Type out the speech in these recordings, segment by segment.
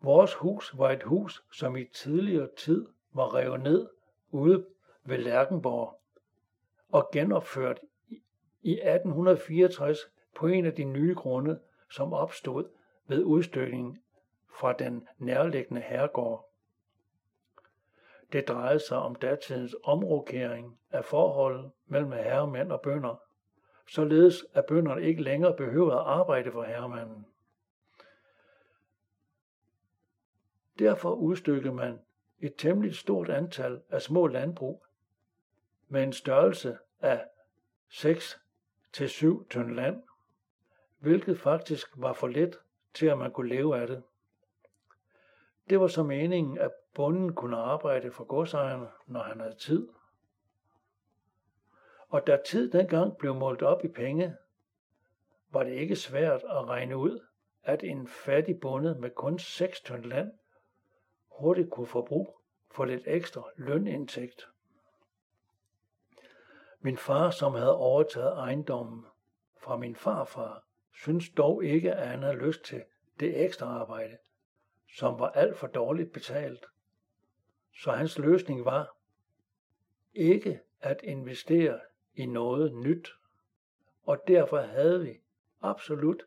Vores hus var et hus, som i tidligere tid var revet ned ude ved Lærkenborg og genopført i 1864 på en af de nye grunde, som opstod ved udstykningen fra den nærliggende herregård. Det drejede sig om datidens omrokering af forholdet mellem herremænd og bønder, således at bønderne ikke længere behøvede at arbejde for herremanden. Derfor udstykkede man et temmelig stort antal af små landbrug med en størrelse af 6 til 7 tønd land, hvilket faktisk var for let til at man kunne leve af det. Det var så meningen, at bonden kunne arbejde for godsejerne, når han havde tid. Og da tid dengang blev målt op i penge, var det ikke svært at regne ud, at en fattig bonde med kun 6 tønd land hurtigt kunne få brug for lidt ekstra lønindtægt. Min far, som havde overtaget ejendommen fra min farfar, syntes dog ikke, at han havde lyst til det ekstra arbejde, som var alt for dårligt betalt. Så hans løsning var ikke at investere i noget nyt. Og derfor havde vi absolut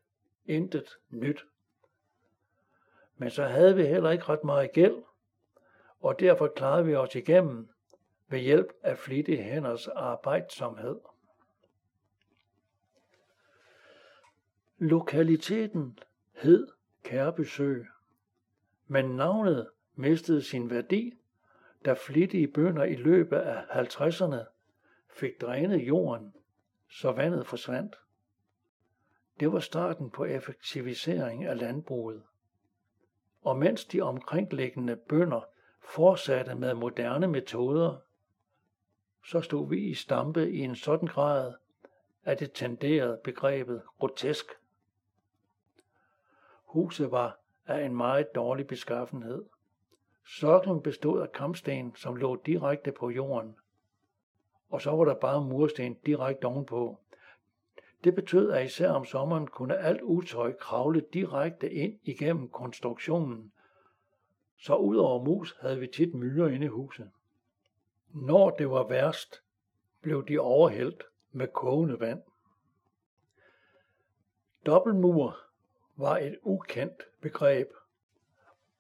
intet nyt. Men så havde vi heller ikke ret meget gæld, og derfor klarede vi os igennem ved hjælp af flittige hænders arbejdsomhed. Lokaliteten hed Kærbysø, men navnet mistede sin værdi, da flittige bønder i løbet af 50'erne fik drænet jorden, så vandet forsvandt. Det var starten på effektivisering af landbruget. Og mens de omkringliggende bønder fortsatte med moderne metoder, så stod vi i stampe i en sådan grad, at det tenderede begrebet grotesk. Huset var af en meget dårlig beskaffenhed. Soklen bestod af kampsten, som lå direkte på jorden, og så var der bare mursten direkte ovenpå. Det betød, at især om sommeren kunne alt utøj kravle direkte ind igennem konstruktionen, så ud over mus havde vi tit myrer inde i huset. Når det var værst, blev de overhældt med kogende vand. Dobbeltmur var et ukendt begreb,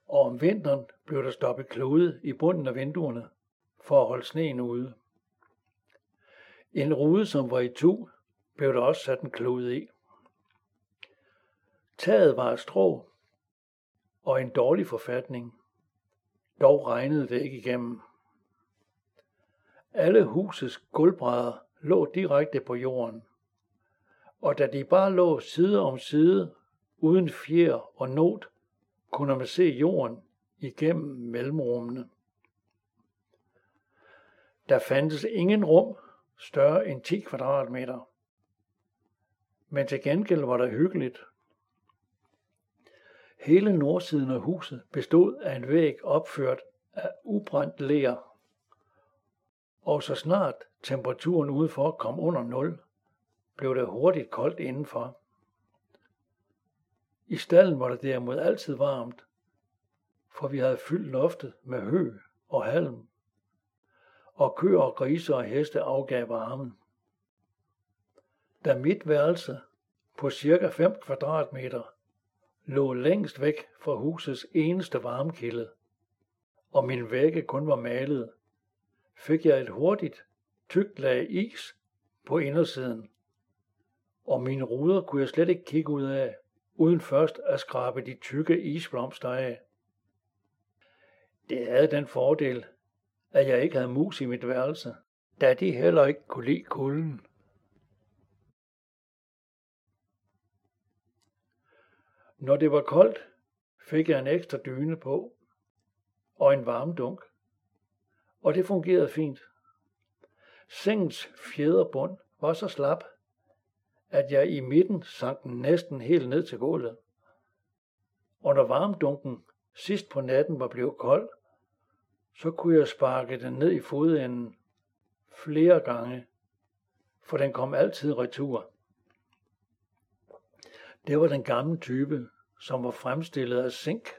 og om vinteren blev der stoppet klode i bunden af vinduerne for at holde sneen ude. En rude, som var i tu, blev der også sat en klud i. Taget var af strå og en dårlig forfatning. Dog regnede det ikke igennem. Alle husets gulvbrædder lå direkte på jorden, og da de bare lå side om side, uden fjer og not, kunne man se jorden igennem mellemrummene. Der fandtes ingen rum større end 10 kvadratmeter. Men til gengæld var der hyggeligt. Hele nordsiden af huset bestod af en væg opført af ubrændt ler. Og så snart temperaturen udenfor kom under 0, blev det hurtigt koldt indenfor. I stallen var det derimod altid varmt, for vi havde fyldt loftet med hø og halm og køer og grise og heste afgav varmen. Da mit værelse på cirka 5 kvadratmeter lå længst væk fra husets eneste varmekilde, og min vægge kun var malet, fik jeg et hurtigt, tykt lag is på indersiden, og mine ruder kunne jeg slet ikke kigge ud af, uden først at skrabe de tykke isblomster af. Det havde den fordel, at jeg ikke havde mus i mit værelse, da de heller ikke kunne lide kulden. Når det var koldt, fik jeg en ekstra dyne på og en varmdunk, og det fungerede fint. Sengens fjederbund var så slap, at jeg i midten sank næsten helt ned til gulvet. Og når varmdunken sidst på natten var blevet kold, så kunne jeg sparke den ned i fodenden flere gange, for den kom altid retur. Det var den gamle type, som var fremstillet af zink.